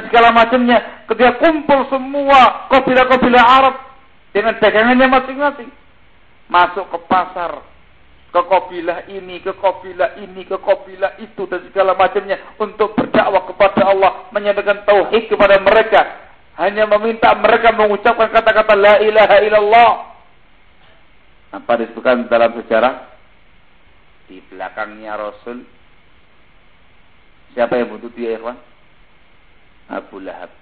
dan segala macamnya. Ketika kumpul semua kabilah-kabilah Arab dengan dagangannya masing-masing. Masuk ke pasar, ke kabilah ini, ke kabilah ini, ke kabilah itu dan segala macamnya untuk berdakwah kepada Allah, menyampaikan tauhid kepada mereka. Hanya meminta mereka mengucapkan kata-kata la ilaha illallah. Apa disebutkan dalam sejarah? Di belakangnya Rasul Siapa yang butuh dia, Ikhwan? Abu Lahab.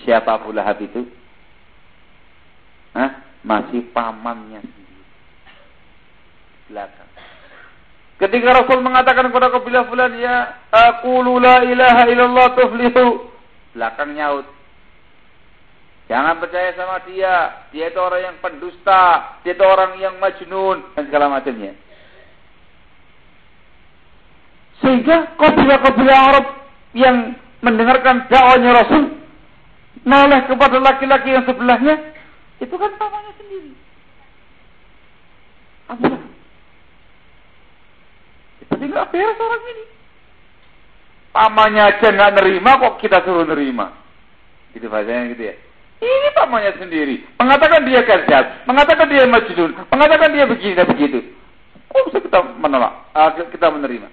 Siapa Abu Lahab itu? Hah? Masih pamannya sendiri. Belakang. Ketika Rasul mengatakan kepada kabilah fulan ya aku la ilaha illallah tuflihu. Belakang nyaut. Jangan percaya sama dia. Dia itu orang yang pendusta. Dia itu orang yang majnun dan segala macamnya. Sehingga kabilah-kabilah Arab yang mendengarkan dakwahnya Rasul noleh kepada laki-laki yang sebelahnya itu kan pamannya sendiri. Apa? Jadi nggak beres orang ini. Pamannya aja nggak nerima kok kita suruh nerima. Gitu bahasanya gitu ya. Ini pamannya sendiri. Mengatakan dia kerja, mengatakan dia majnun, mengatakan dia begini dan begitu. Kok bisa kita menolak? Uh, kita menerima?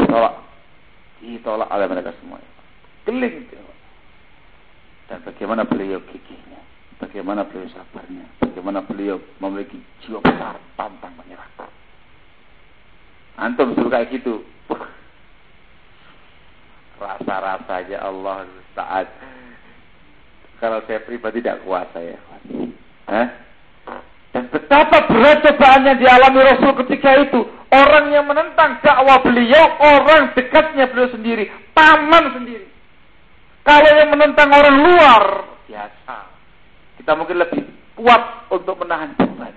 Tolak. Ditolak oleh mereka semua. Geling. Dan bagaimana beliau gigihnya. Bagaimana beliau sabarnya. Bagaimana beliau memiliki jiwa besar. Pantang menyerah. Antum suruh kayak gitu. Rasa-rasanya Allah saat kalau saya pribadi tidak kuasa ya. Hah? Betapa berat cobaannya dialami Rasul ketika itu. Orang yang menentang dakwah beliau, orang dekatnya beliau sendiri, paman sendiri. Kalau yang menentang orang luar, biasa. Kita mungkin lebih kuat untuk menahan beban.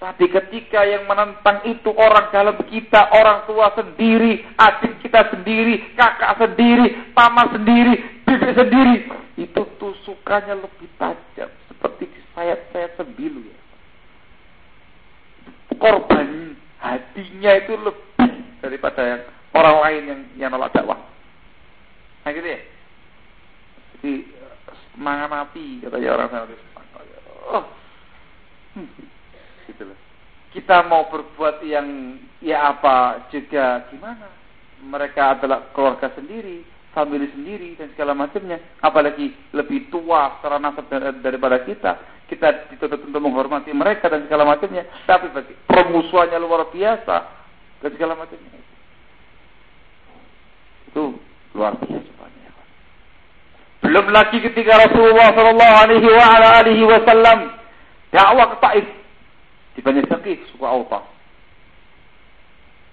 Tapi ketika yang menentang itu orang dalam kita, orang tua sendiri, adik kita sendiri, kakak sendiri, paman sendiri, bibi sendiri, itu tusukannya lebih tajam seperti sayap-sayap sembilu ya. Korban hatinya itu lebih daripada yang orang lain yang yang nolak dakwah. Nah gitu ya. Jadi semangat api katanya orang sana oh. Hmm. Gitu loh. Kita mau berbuat yang ya apa juga gimana? Mereka adalah keluarga sendiri, family sendiri dan segala macamnya. Apalagi lebih tua secara nasab daripada kita kita dituntut untuk menghormati mereka dan segala macamnya, tapi bagi permusuhannya luar biasa dan segala macamnya. Itu luar biasa banyak. Belum lagi ketika Rasulullah Shallallahu Alaihi Wasallam dakwah ke Taif di Bani Sakif suku Auta.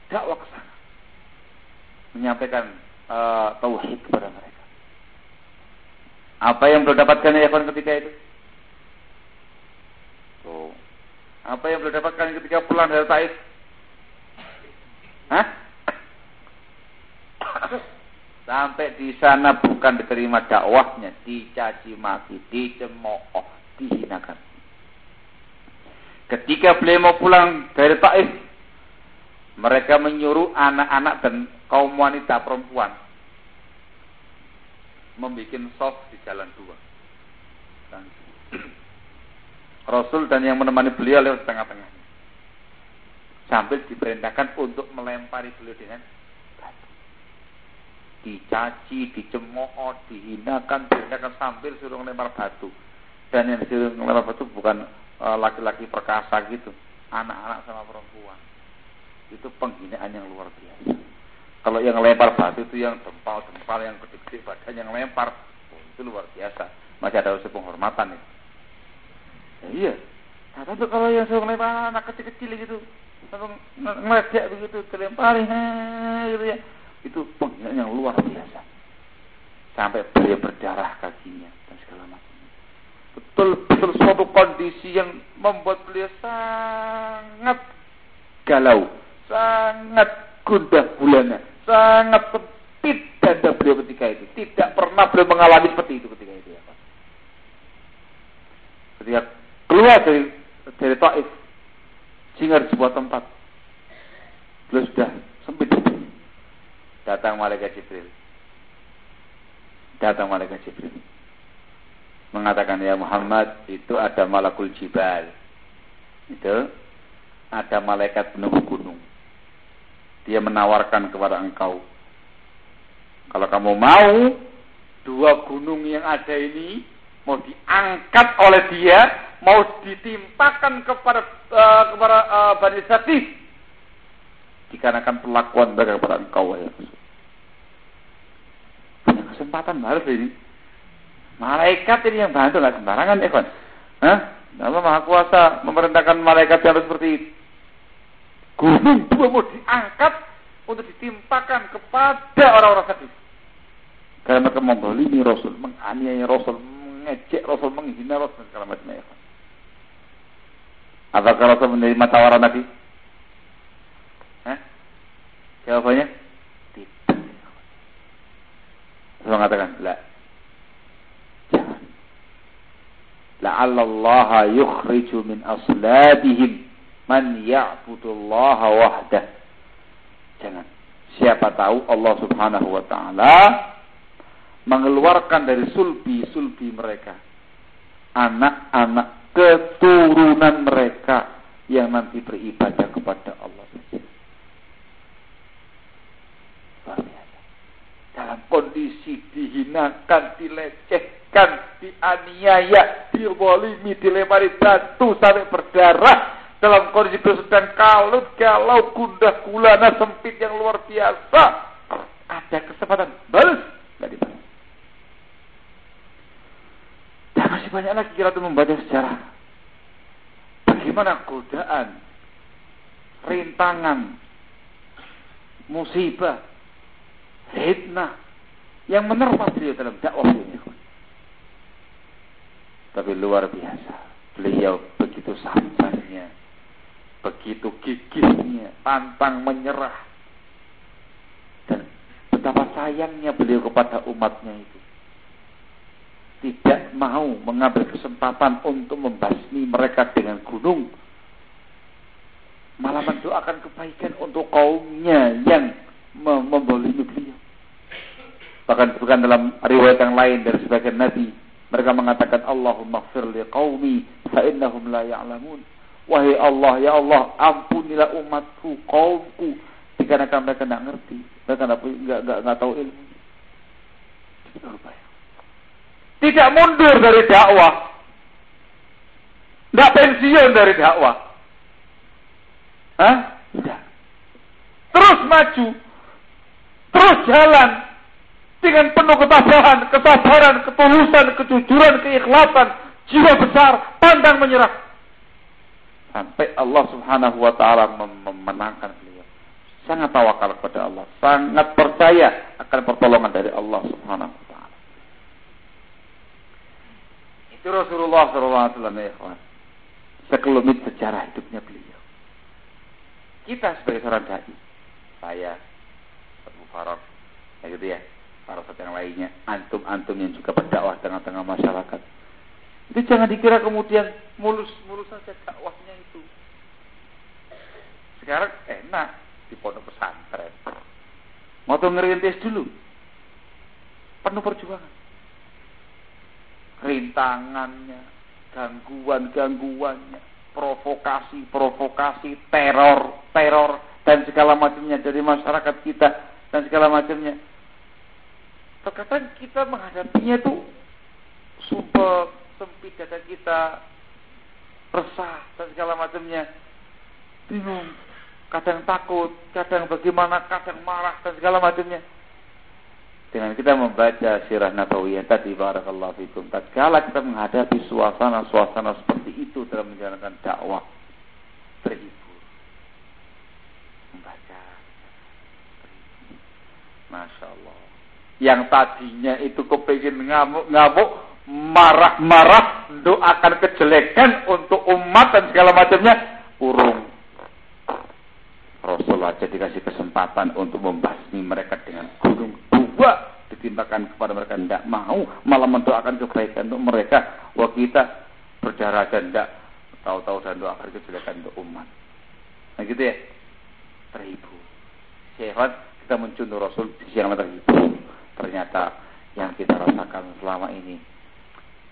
Dakwah ke sana menyampaikan uh, tauhid kepada mereka. Apa yang belum dapatkan ya ketika itu? Tuh. Apa yang beliau dapatkan ketika pulang dari Taif? Hah? Sampai di sana bukan diterima dakwahnya, dicaci maki, dicemooh, dihinakan. Ketika beliau mau pulang dari Taif, mereka menyuruh anak-anak dan kaum wanita perempuan membuat soft di jalan dua. Rasul dan yang menemani beliau lewat tengah-tengah. Sambil diperintahkan untuk melempari beliau dengan batu. Dicaci, dicemooh, dihinakan, dihinakan sambil suruh melempar batu. Dan yang disuruh melempar batu bukan eh, laki-laki uh, perkasa gitu. Anak-anak sama perempuan. Itu penghinaan yang luar biasa. Kalau yang lempar batu itu yang dempal-dempal, yang gede-gede badan yang lempar. Oh, itu luar biasa. Masih ada usaha penghormatan itu. Ya, iya. Nah, tapi kalau yang suka lempar anak kecil-kecil gitu, ngeledek begitu, terlempari, gitu ya, itu penghinaan yang luar biasa. Sampai beliau berdarah kakinya dan segala macam. Betul-betul suatu kondisi yang membuat beliau sangat galau, sangat gundah gulana, sangat sempit dada beliau ketika itu. Tidak pernah beliau mengalami seperti itu ketika itu. Ya, Ketika keluar dari dari Taif singgah di sebuah tempat beliau sudah sempit datang malaikat Jibril Datang malaikat Jibril. Mengatakan ya Muhammad itu ada malakul jibal. Itu ada malaikat penunggu. Dia menawarkan kepada engkau. Kalau kamu mau dua gunung yang ada ini mau diangkat oleh dia, mau ditimpakan kepada uh, kepada uh, Bani Sakif dikarenakan perlakuan mereka kepada engkau ya Punya kesempatan baru ini. Malaikat ini yang bantu nggak sembarangan, ya kan? Hah? Allah Maha Kuasa memerintahkan malaikat yang seperti itu. Gunung mau diangkat untuk ditimpakan kepada orang-orang sakit. Karena mereka membolimi Rasul, menganiaya Rasul, mengejek Rasul, menghina Rasul, segala macam. Ya. Apakah Rasul menerima tawaran Nabi? Hah? Jawabannya tidak. Rasul mengatakan, la. Jangan. La'allallaha yukhriju min aslabihim man ya'budullaha wahdah. Jangan. Siapa tahu Allah Subhanahu wa taala mengeluarkan dari sulbi-sulbi mereka anak-anak keturunan mereka yang nanti beribadah kepada Allah Dalam kondisi dihinakan, dilecehkan, dianiaya, dibolimi, dilemari batu sampai berdarah. Dalam kondisi sedang kalut, galau, gundah, gulana, sempit yang luar biasa. Ada kesempatan balas, nggak dibalas. Dan masih banyak lagi kita tuh membaca sejarah. Bagaimana godaan, rintangan, musibah, fitnah yang menerpa beliau dalam dakwah ini. Tapi luar biasa. Beliau begitu sabarnya, begitu gigihnya, pantang menyerah. Dan betapa sayangnya beliau kepada umatnya itu. Tidak mau mengambil kesempatan untuk membasmi mereka dengan gunung. Malah mendoakan kebaikan untuk kaumnya yang membolimi beliau. Bahkan bukan dalam riwayat yang lain dari sebagian nabi mereka mengatakan Allahumma gfir li qaumi fa la ya'lamun wahai Allah ya Allah ampunilah umatku kaumku dikarenakan mereka tidak ngerti mereka tidak nggak tahu ilmu tidak mundur dari dakwah. Tidak pensiun dari dakwah. Hah? Tidak. Terus maju. Terus jalan. Dengan penuh ketabahan, kesabaran, ketulusan, kejujuran, keikhlasan, jiwa besar, pandang menyerah. Sampai Allah subhanahu wa ta'ala memenangkan beliau. Sangat tawakal kepada Allah. Sangat percaya akan pertolongan dari Allah subhanahu wa ta'ala. Itu Rasulullah SAW ya ikhwan. Sekelumit sejarah hidupnya beliau. Kita sebagai seorang dai, saya, Abu Farad, ya gitu ya, para yang lainnya, antum-antum yang juga berdakwah tengah-tengah masyarakat. Itu jangan dikira kemudian mulus-mulus saja dakwahnya. Sekarang enak di pondok pesantren. Mau ngerintis dulu. Penuh perjuangan rintangannya, gangguan-gangguannya, provokasi-provokasi, teror-teror dan segala macamnya dari masyarakat kita dan segala macamnya. Terkadang kita menghadapinya itu sumpah sempit dada kita, resah dan segala macamnya, bingung, kadang takut, kadang bagaimana, kadang marah dan segala macamnya. Dengan kita membaca sirah nabawiyah tadi barakallahu fikum tatkala kita menghadapi suasana-suasana seperti itu dalam menjalankan dakwah terhibur membaca. Masya Allah. Yang tadinya itu kepingin ngamuk-ngamuk marah-marah doakan kejelekan untuk umat dan segala macamnya urung Rasulullah jadi dikasih kesempatan untuk membasmi mereka dengan gunung dua ditimpakan kepada mereka tidak mau malah mendoakan kebaikan untuk mereka wah kita berjarak dan tidak tahu-tahu dan doakan kejelekan untuk umat nah gitu ya terhibur sehat kita mencontoh Rasul di yang terhibur ternyata yang kita rasakan selama ini.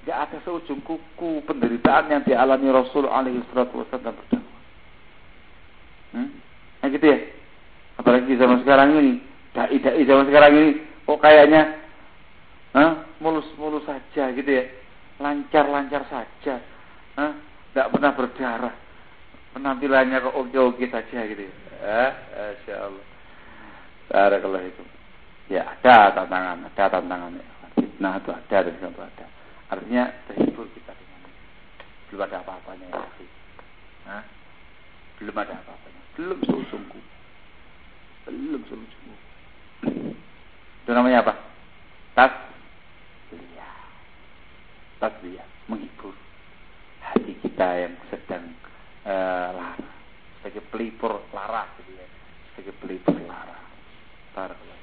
Tidak ada seujung kuku penderitaan yang dialami Rasul alaihi salatu wasallam berdakwah. Hmm? Nah gitu ya. Apalagi zaman sekarang ini, dai-dai zaman sekarang ini, kok kayaknya mulus-mulus saja gitu ya. Lancar-lancar saja. Tidak pernah berdarah. Penampilannya kok oke-oke saja gitu ya. Eh, Masya Allah. Itu. Ya ada tantangan, ada tantangan. Fitnah itu ada, dan itu ada. Artinya terhibur kita dengan. Belum ada apa-apanya ya. Hah? Belum ada apa-apanya. Belum sungguh. Belum sungguh. Itu namanya apa? Tas tasbih menghibur hati kita yang sedang uh, lara sebagai pelipur lara gitu ya sebagai pelipur lara Barakallah.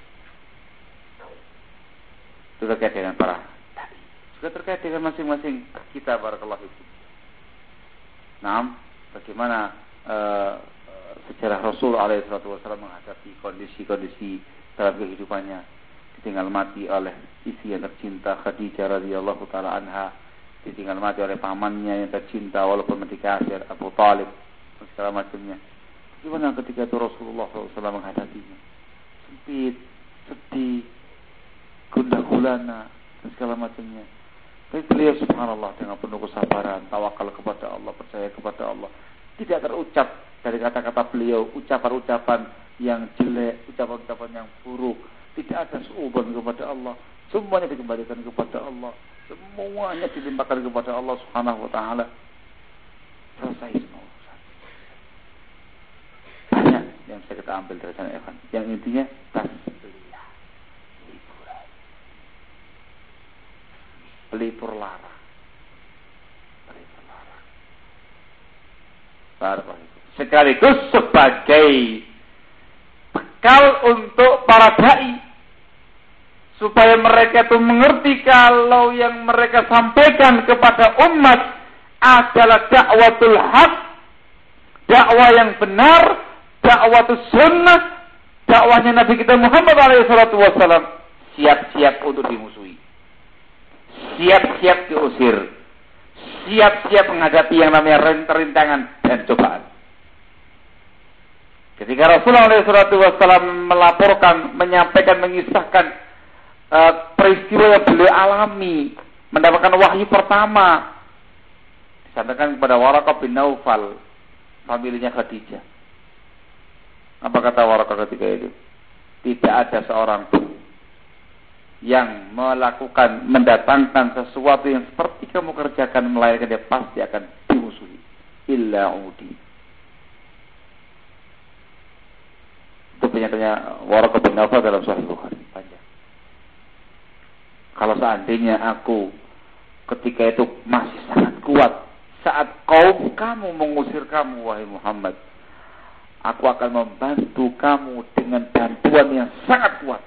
itu terkait dengan para tadi juga terkait dengan masing-masing kita barakallah itu nah bagaimana uh, sejarah Rasul alaihissalam menghadapi kondisi-kondisi dalam kehidupannya. Ditinggal mati oleh istri yang tercinta Khadijah radhiyallahu taala anha. Ditinggal mati oleh pamannya yang tercinta walaupun mati kafir Abu Talib dan segala macamnya. Gimana ketika itu Rasulullah SAW menghadapinya? Sempit sedih gundah gulana dan segala macamnya. Tapi beliau subhanallah dengan penuh kesabaran tawakal kepada Allah percaya kepada Allah tidak terucap dari kata-kata beliau ucapan-ucapan yang jelek ucapan-ucapan yang buruk tidak ada suuban kepada Allah. Semuanya dikembalikan kepada Allah. Semuanya dilimpahkan kepada Allah Subhanahu wa taala. Selesai semua Banyak yang bisa kita ambil dari sana Evan. Yang intinya tasbih. Pelipur lara. Pelipur lara. Sekaligus sebagai bekal untuk para dai. Supaya mereka itu mengerti kalau yang mereka sampaikan kepada umat adalah dakwatul haq, dakwah yang benar, dakwatul sunnah, dakwahnya Nabi kita Muhammad SAW siap-siap untuk dimusuhi, siap-siap diusir, siap-siap menghadapi yang namanya rintangan dan cobaan. Ketika Rasulullah SAW melaporkan, menyampaikan, mengisahkan uh, peristiwa yang beliau alami, mendapatkan wahyu pertama, disampaikan kepada Waraqah bin Naufal, familinya Khadijah. Apa kata Waraqah ketika itu? Tidak ada seorang pun yang melakukan, mendatangkan sesuatu yang seperti kamu kerjakan, melainkan dia pasti akan dimusuhi. Illa udi Itu pernyataannya Waraqah bin dalam Sahih Bukhari. Panjang. Kalau seandainya aku ketika itu masih sangat kuat saat kaum kamu mengusir kamu wahai Muhammad aku akan membantu kamu dengan bantuan yang sangat kuat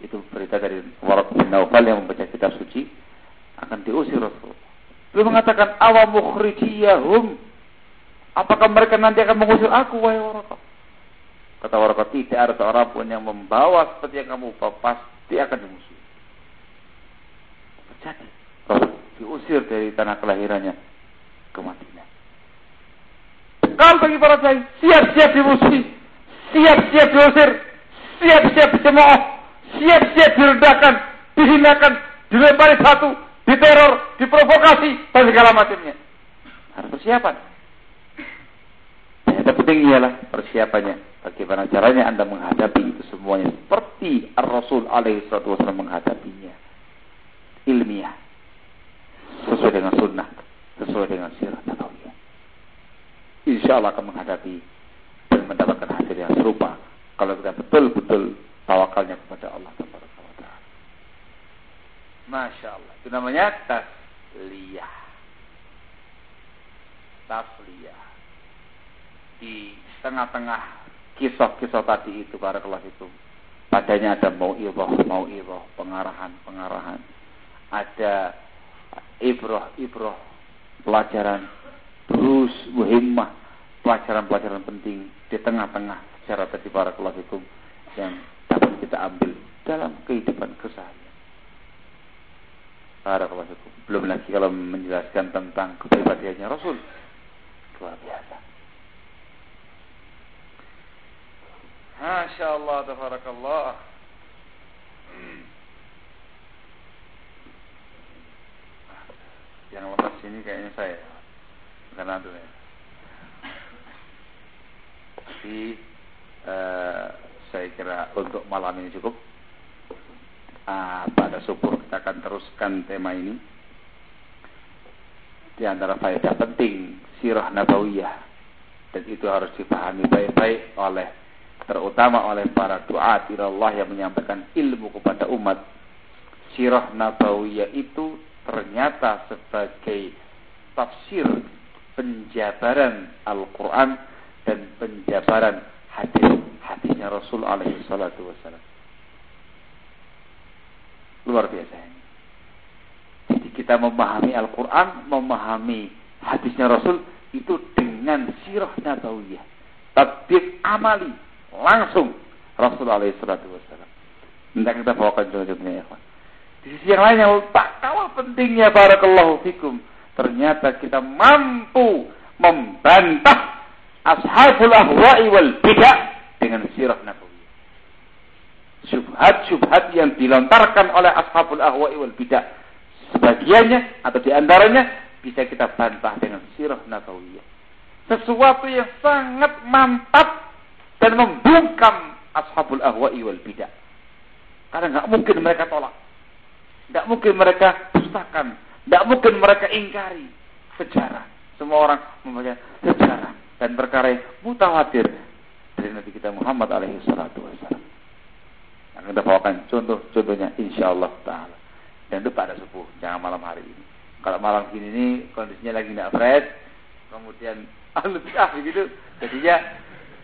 itu berita dari Waraq bin Naufal yang membaca kitab suci akan diusir Rasul. Beliau mengatakan awam mukhrijiyahum Apakah mereka nanti akan mengusir aku, wahai Waraqah? Kata Waraqah, tidak ada seorang pun yang membawa seperti yang kamu bawa, pasti akan dimusuhi. Terjadi. Rasul diusir dari tanah kelahirannya ke Madinah. Kalau bagi para dai, siap-siap dimusuhi, siap-siap diusir, siap-siap dicemooh, siap-siap direndahkan, dihinakan, dilempari batu, diteror, diprovokasi, dan segala macamnya. Harus persiapan. Yang penting ialah persiapannya. Bagaimana caranya Anda menghadapi itu semuanya. Seperti Ar-Rasul alaihi wasallam menghadapinya. Ilmiah. Sesuai dengan sunnah. Sesuai dengan sirah nabawiyah. Insya Allah akan menghadapi dan mendapatkan hasil yang serupa. Kalau kita betul-betul tawakalnya kepada Allah Taala. Masya Allah. Itu namanya tasliyah. Tasliyah di tengah-tengah kisah-kisah tadi itu para kelas itu padanya ada mau iroh mau iroh pengarahan pengarahan ada ibroh ibroh pelajaran terus muhimmah pelajaran-pelajaran penting di tengah-tengah secara tadi para kelas itu yang dapat kita ambil dalam kehidupan keseharian. Barakallahu Belum lagi kalau menjelaskan tentang kepribadiannya Rasul. Luar biasa. Masya Allah, tabarakallah. Yang lepas sini kayaknya saya. Bukan antum ya. Tapi uh, saya kira untuk malam ini cukup. Uh, pada subuh kita akan teruskan tema ini. Di antara faedah penting sirah nabawiyah dan itu harus dipahami baik-baik oleh terutama oleh para doa Allah yang menyampaikan ilmu kepada umat. Sirah nabawiyah itu ternyata sebagai tafsir penjabaran Al-Quran dan penjabaran hadis-hadisnya Rasul alaihi salatu wassalam. Luar biasa ini. Jadi kita memahami Al-Quran, memahami hadisnya Rasul itu dengan sirah nabawiyah. Tatbik amali langsung Rasul alaihi salatu wassalam. Hendak kita bawakan contohnya ya di sisi yang lain yang tak kalah pentingnya barakallahu fikum. Ternyata kita mampu membantah ashabul ahwa'i wal bid'ah dengan sirah nabawiyah. Subhat-subhat yang dilontarkan oleh ashabul ahwa'i wal bid'ah sebagiannya atau di antaranya bisa kita bantah dengan sirah nabawiyah. Sesuatu yang sangat mantap dan membungkam ashabul ahwa'i wal bid'ah. Karena nggak mungkin mereka tolak. Tidak mungkin mereka dustakan. Tidak mungkin mereka ingkari sejarah. Semua orang membaca sejarah dan perkara yang mutawatir dari Nabi kita Muhammad alaihi salatu wasallam. Yang kita bawakan contoh-contohnya insya Allah taala. Dan itu pada subuh, jangan malam hari ini. Kalau malam gini ini kondisinya lagi tidak fresh, kemudian ah lebih ah begitu, jadinya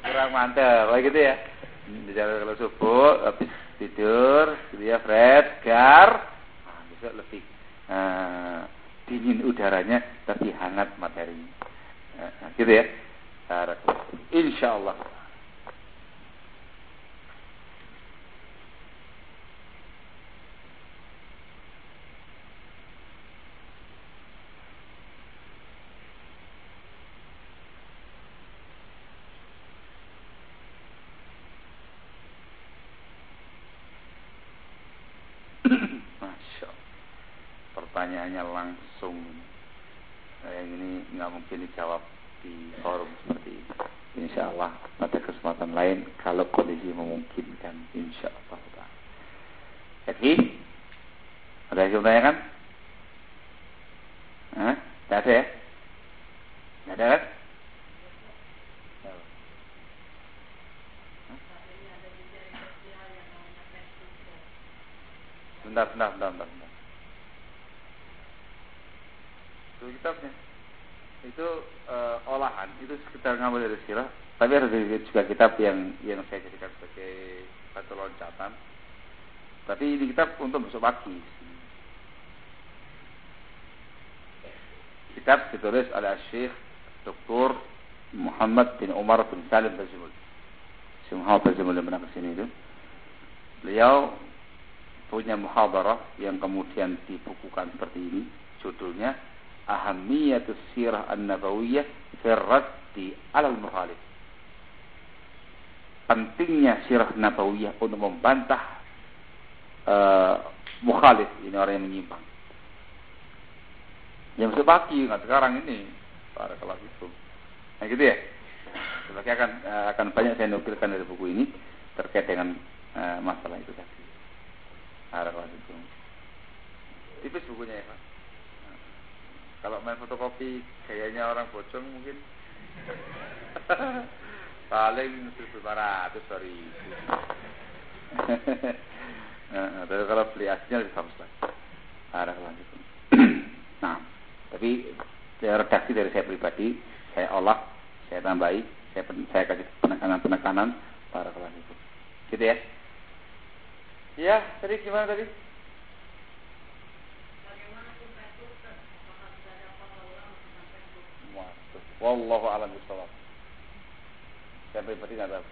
kurang mantap, kayak gitu ya. Jadi kalau subuh habis tidur, dia fresh, gar, besok lebih uh, dingin udaranya tapi hangat materinya. Uh, gitu ya. Insya Allah. Pertanyaannya langsung yang ini nggak mungkin dijawab di forum seperti ini. Insya Allah pada kesempatan lain kalau kondisi memungkinkan Insya Allah. Jadi ada yang menanyakan? Hah? Tidak ada ya? Tidak ada kan? Bentar, bentar, bentar, bentar kitabnya. Itu uh, olahan. Itu sekitar ngambil dari sirah tapi ada juga kitab yang yang saya jadikan sebagai batu loncatan. Tapi ini kitab untuk besok pagi. Kitab ditulis oleh Syekh Dr. Muhammad bin Umar bin Salim Bazimul Syekh Muhammad Bazimul yang pernah ke sini itu. Beliau punya muhadarah yang kemudian dibukukan seperti ini judulnya ahamiyatus sirah an-nabawiyah firraddi alal mukhalif. Pentingnya sirah nabawiyah untuk membantah uh, mukhalif, ini orang yang menyimpang. Yang pagi, nggak sekarang ini, para kelas itu. Nah gitu ya. Sebagai akan uh, akan banyak saya nukilkan dari buku ini terkait dengan uh, masalah itu tadi. Para kelas itu. Tipis bukunya ya Pak. Kalau main fotokopi kayaknya orang bocong mungkin paling seribu ratus sorry. nah, tapi kalau beli aslinya lebih bagus lagi. Arah lanjut. nah, tapi redaksi dari saya pribadi, saya olah, saya tambahi, saya, saya kasih penekanan-penekanan para kelas itu. Gitu ya. Ya, tadi gimana tadi? Wallahu a'lam bishawab. Saya pribadi nggak tahu.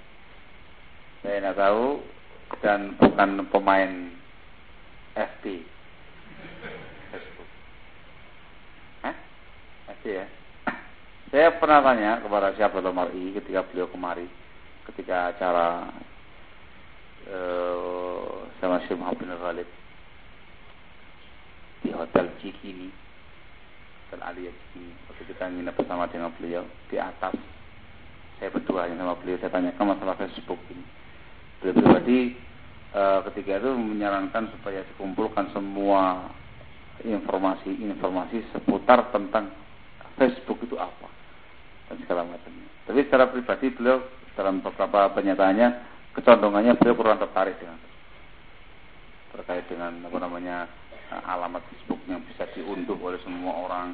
Saya nggak tahu dan bukan pemain FB. Hah? Ya? Saya pernah tanya kepada siapa Mar'i ketika beliau kemari, ketika acara uh, sama Syekh Muhammad bin Khalid di Hotel Cikini, Hotel Alia Cikini. Waktu kita nginep bersama dengan beliau di atas. Saya berdua sama beliau, saya tanyakan masalah Facebook ini. Beliau pribadi uh, ketika itu menyarankan supaya dikumpulkan semua informasi-informasi seputar tentang Facebook itu apa dan segala macamnya. Tapi secara pribadi beliau dalam beberapa pernyataannya kecondongannya beliau kurang tertarik dengan terkait dengan apa namanya alamat Facebook yang bisa diunduh oleh semua orang.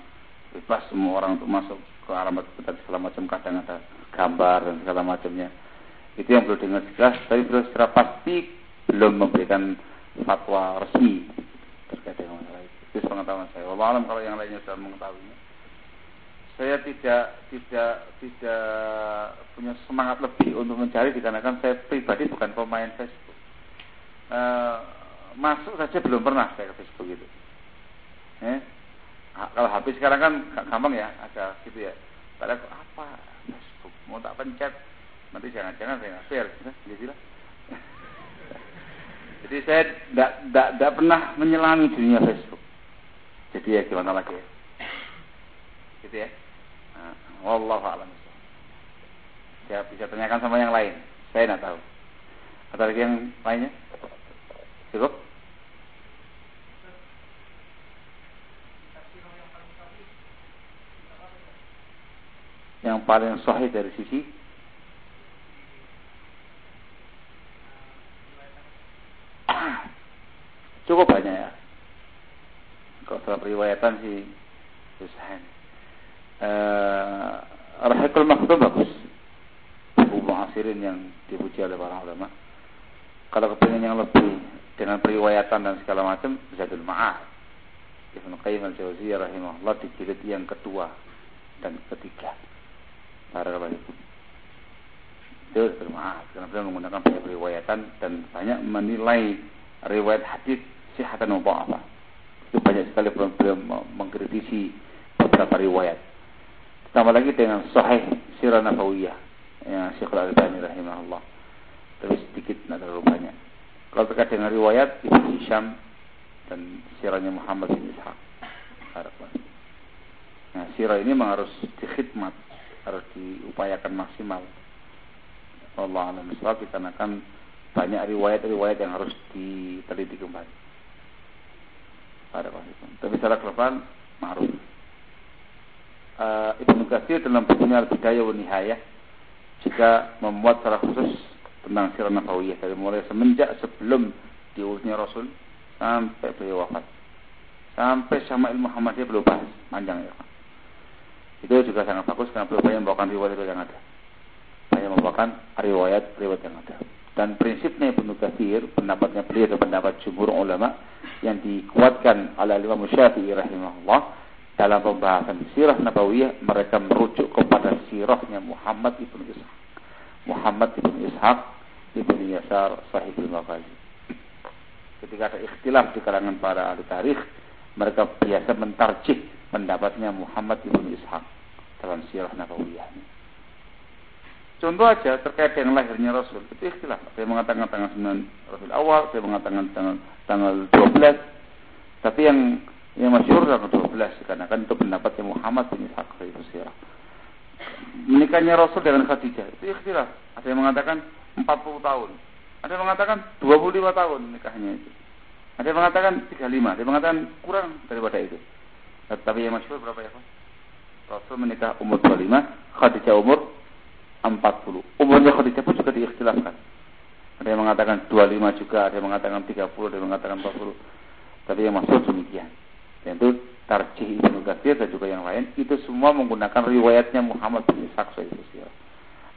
Bebas semua orang untuk masuk ke alamat dan segala macam kadang ada gambar dan segala macamnya. Itu yang perlu dengar jelas. Tapi beliau secara pasti belum memberikan fatwa resmi terkait dengan masalah itu. Itu pengetahuan saya. Wallahualam kalau yang lainnya sudah mengetahuinya. Saya tidak tidak tidak punya semangat lebih untuk mencari dikarenakan saya pribadi bukan pemain Facebook. E, masuk saja belum pernah saya ke Facebook itu. Eh, kalau HP sekarang kan gampang ya, ada gitu ya. Padahal apa Facebook? Mau tak pencet, nanti jangan-jangan saya nggak share, gitu lah. Jadi saya tidak pernah menyelami dunia Facebook. Jadi ya gimana lagi ya? Gitu ya. Wallahu a'lam. Saya bisa tanyakan sama yang lain. Saya tidak tahu. Ada lagi yang lainnya? Cukup? Yang paling sahih dari sisi cukup banyak ya. Kalau soal riwayatan sih susah uh, Rahikul Maktum bagus buku muasirin yang dipuji oleh para ulama kalau kepingin yang lebih dengan periwayatan dan segala macam bisa dulu maaf Ibn Qayyim al-Jauziyah rahimahullah di jilid yang kedua dan ketiga. Para itu itu bermaaf karena beliau menggunakan banyak periwayatan dan banyak menilai riwayat hadis sihatan maupun apa itu banyak sekali beliau mengkritisi beberapa riwayat. Tambah lagi dengan Sahih Sirah Nabawiyah. Yang Syekhul Albani rahimahullah. Tapi sedikit, tidak terlalu banyak. Kalau terkait dengan riwayat Ibnu Hisham dan sirahnya Muhammad bin Ishaq. Nah, sirah ini memang harus dikhidmat, harus diupayakan maksimal. Allah alam dikarenakan banyak riwayat-riwayat yang harus diteliti kembali. Tapi secara global, ma'ruf uh, Ibnu Katsir dalam bukunya Al-Bidayah wa Nihayah juga membuat secara khusus tentang sirah nabawiyah dari mulai semenjak sebelum diurusnya Rasul sampai beliau wafat. Sampai sama ilmu Muhammadiyah belum bahas panjang ya. Itu juga sangat bagus karena beliau banyak membawakan riwayat yang ada. Banyak membawakan riwayat-riwayat yang ada. Dan prinsipnya Ibnu Katsir, pendapatnya beliau dan pendapat jumhur ulama yang dikuatkan oleh Imam Syafi'i rahimahullah dalam pembahasan sirah nabawiyah mereka merujuk kepada sirahnya Muhammad ibn Ishaq. Muhammad ibn Ishaq ibn Yasar sahibul Maghazi. Ketika ada ikhtilaf di kalangan para ahli tarikh, mereka biasa mentarjih pendapatnya Muhammad ibn Ishaq dalam sirah nabawiyah. Contoh aja terkait dengan lahirnya Rasul itu ikhtilaf. Saya mengatakan tanggal 9 Rasul awal, saya mengatakan tanggal tanggal 12. Tapi yang yang masyhur tanggal 12 karena kan itu pendapatnya Muhammad bin Ishaq itu sirah. Menikahnya Rasul dengan Khadijah itu ikhtilaf. Ada yang mengatakan 40 tahun. Ada yang mengatakan 25 tahun nikahnya itu. Ada yang mengatakan 35, ada yang mengatakan kurang daripada itu. Tapi yang masyhur berapa ya, Pak? Rasul menikah umur 25, Khadijah umur 40. Umurnya Khadijah pun juga diikhtilafkan. Ada yang mengatakan 25 juga, ada yang mengatakan 30, ada yang mengatakan 40. Tapi yang maksud demikian yaitu Tarjih Ibnu Katsir dan juga yang lain itu semua menggunakan riwayatnya Muhammad bin Ishaq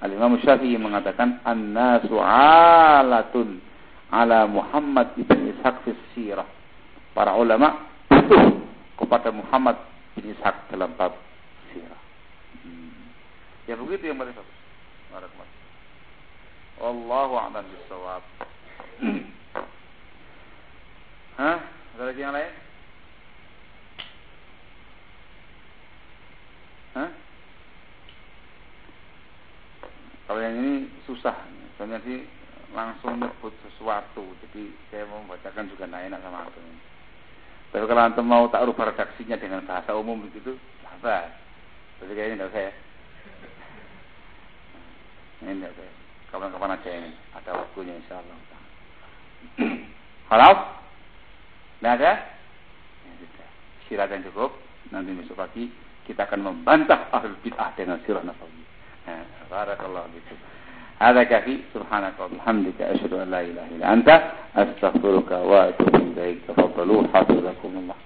Al-Imam Syafi'i mengatakan an-nasu alatun ala Muhammad bin Ishaq sirah. Para ulama butuh kepada Muhammad bin Ishaq dalam bab sirah. Hmm. Ya begitu yang bagus. Wallahu a'lam bishawab. Hah? Ada lagi yang lain? Hah? Kalau yang ini susah, soalnya sih langsung nyebut sesuatu, jadi saya mau membacakan juga tidak enak sama antum. Tapi kalau antum mau tak rubah redaksinya dengan bahasa umum begitu, sahabat. Tapi kayaknya tidak saya. Ini tidak saya. Kapan-kapan aja ini, ada waktunya insya Allah. Halo? Tidak ada? Ya, yang cukup. Nanti besok pagi kita akan membantah ahlul bid'ah dengan sirah nabawi. Nah, barakallahu. هذا كافي سبحانك وبحمدك أشهد أن لا إله إلا أنت أستغفرك وأتوب إليك. تفضلوا حفظكم الله.